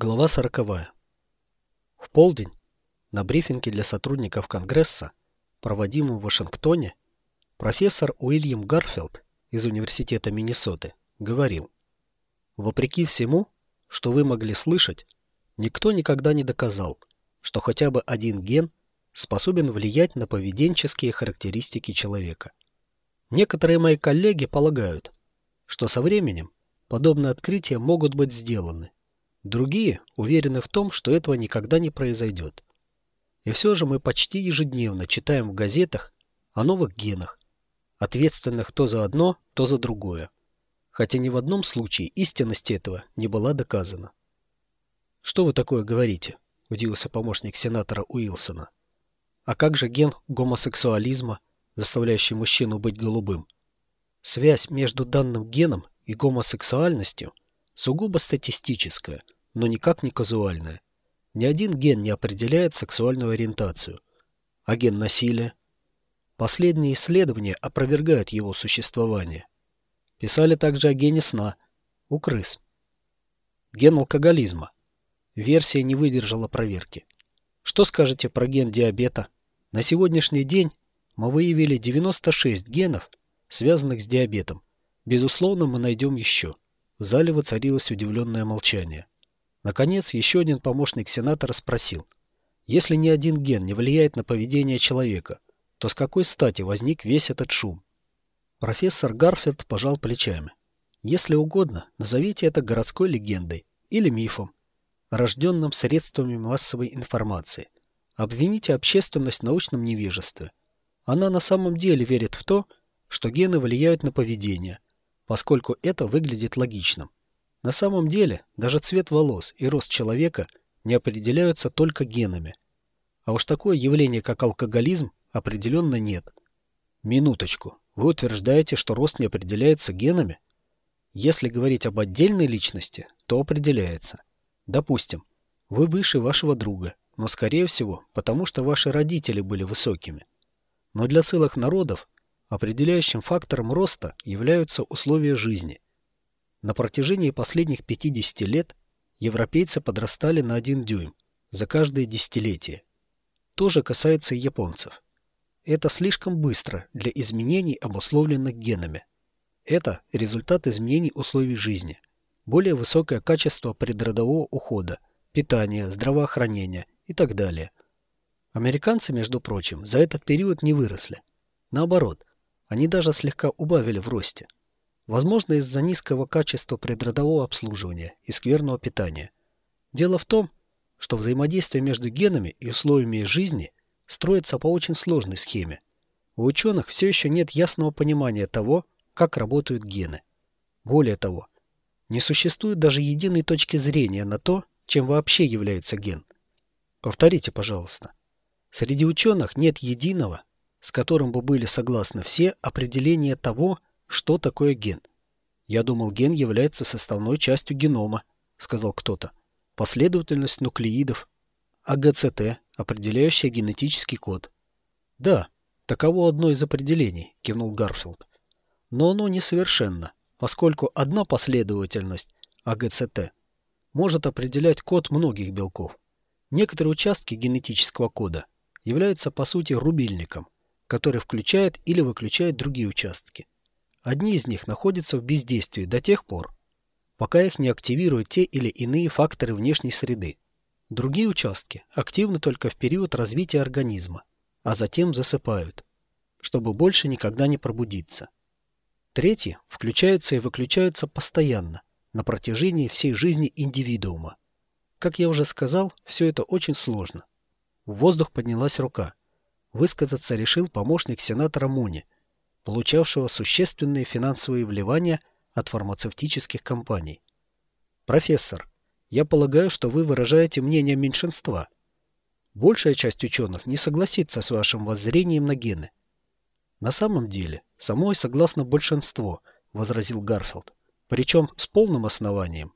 Глава сороковая. В полдень на брифинге для сотрудников Конгресса, проводимом в Вашингтоне, профессор Уильям Гарфилд из Университета Миннесоты говорил, «Вопреки всему, что вы могли слышать, никто никогда не доказал, что хотя бы один ген способен влиять на поведенческие характеристики человека. Некоторые мои коллеги полагают, что со временем подобные открытия могут быть сделаны, Другие уверены в том, что этого никогда не произойдет. И все же мы почти ежедневно читаем в газетах о новых генах, ответственных то за одно, то за другое. Хотя ни в одном случае истинность этого не была доказана. «Что вы такое говорите?» – удивился помощник сенатора Уилсона. «А как же ген гомосексуализма, заставляющий мужчину быть голубым? Связь между данным геном и гомосексуальностью – сугубо статистическое, но никак не казуальное. Ни один ген не определяет сексуальную ориентацию. А ген насилия? Последние исследования опровергают его существование. Писали также о гене сна у крыс. Ген алкоголизма. Версия не выдержала проверки. Что скажете про ген диабета? На сегодняшний день мы выявили 96 генов, связанных с диабетом. Безусловно, мы найдем еще. В зале воцарилось удивленное молчание. Наконец, еще один помощник сенатора спросил. Если ни один ген не влияет на поведение человека, то с какой стати возник весь этот шум? Профессор Гарфилд пожал плечами. Если угодно, назовите это городской легендой или мифом, рожденным средствами массовой информации. Обвините общественность в научном невежестве. Она на самом деле верит в то, что гены влияют на поведение – поскольку это выглядит логичным. На самом деле, даже цвет волос и рост человека не определяются только генами. А уж такое явление, как алкоголизм, определенно нет. Минуточку. Вы утверждаете, что рост не определяется генами? Если говорить об отдельной личности, то определяется. Допустим, вы выше вашего друга, но скорее всего, потому что ваши родители были высокими. Но для целых народов Определяющим фактором роста являются условия жизни. На протяжении последних 50 лет европейцы подрастали на один дюйм за каждое десятилетие. То же касается и японцев. Это слишком быстро для изменений, обусловленных генами. Это результат изменений условий жизни, более высокое качество предродового ухода, питания, здравоохранения и так далее. Американцы, между прочим, за этот период не выросли. Наоборот, они даже слегка убавили в росте. Возможно, из-за низкого качества предродового обслуживания и скверного питания. Дело в том, что взаимодействие между генами и условиями жизни строится по очень сложной схеме. У ученых все еще нет ясного понимания того, как работают гены. Более того, не существует даже единой точки зрения на то, чем вообще является ген. Повторите, пожалуйста. Среди ученых нет единого, с которым бы были согласны все определения того, что такое ген. «Я думал, ген является составной частью генома», — сказал кто-то. «Последовательность нуклеидов, АГЦТ, определяющая генетический код». «Да, таково одно из определений», — кивнул Гарфилд. «Но оно несовершенно, поскольку одна последовательность АГЦТ может определять код многих белков. Некоторые участки генетического кода являются по сути рубильником — который включает или выключает другие участки. Одни из них находятся в бездействии до тех пор, пока их не активируют те или иные факторы внешней среды. Другие участки активны только в период развития организма, а затем засыпают, чтобы больше никогда не пробудиться. Третьи включаются и выключаются постоянно, на протяжении всей жизни индивидуума. Как я уже сказал, все это очень сложно. В воздух поднялась рука. Высказаться решил помощник сенатора Муни, получавшего существенные финансовые вливания от фармацевтических компаний. «Профессор, я полагаю, что вы выражаете мнение меньшинства. Большая часть ученых не согласится с вашим воззрением на гены». «На самом деле, самой согласно большинство», — возразил Гарфилд. «Причем с полным основанием.